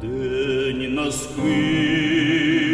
День насквозь.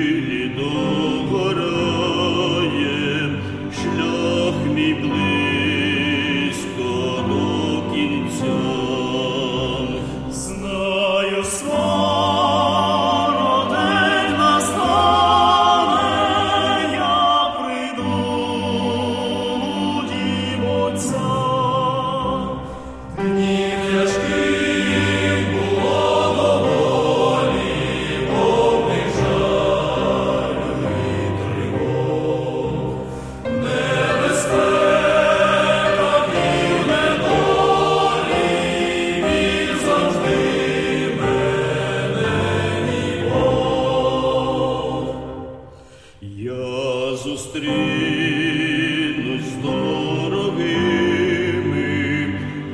зустрінусь з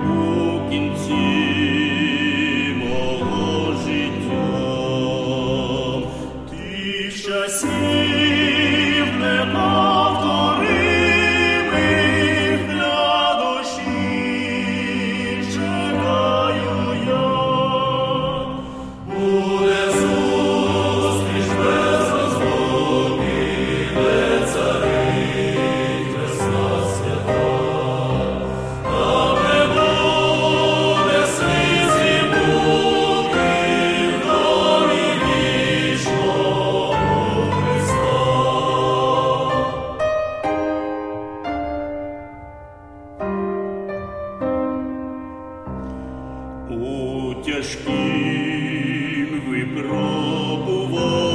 у кінці мого життя. Ти в у тяжкім випробуванні.